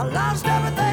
I lost everything.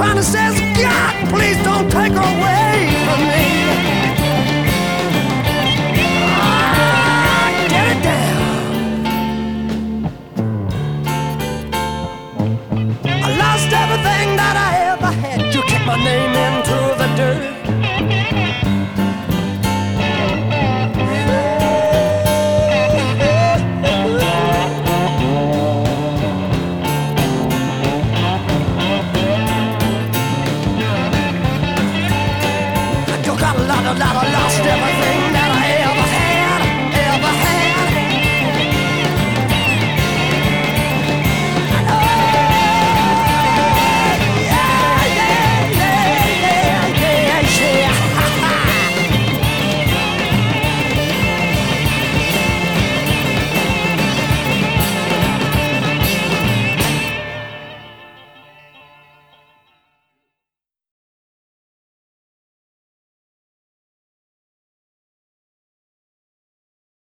Trying to say God, please don't take her away from me. Ah, get it down. I lost everything that I ever had. You kicked my name into the dirt. You got a lot, a lot, I lost everything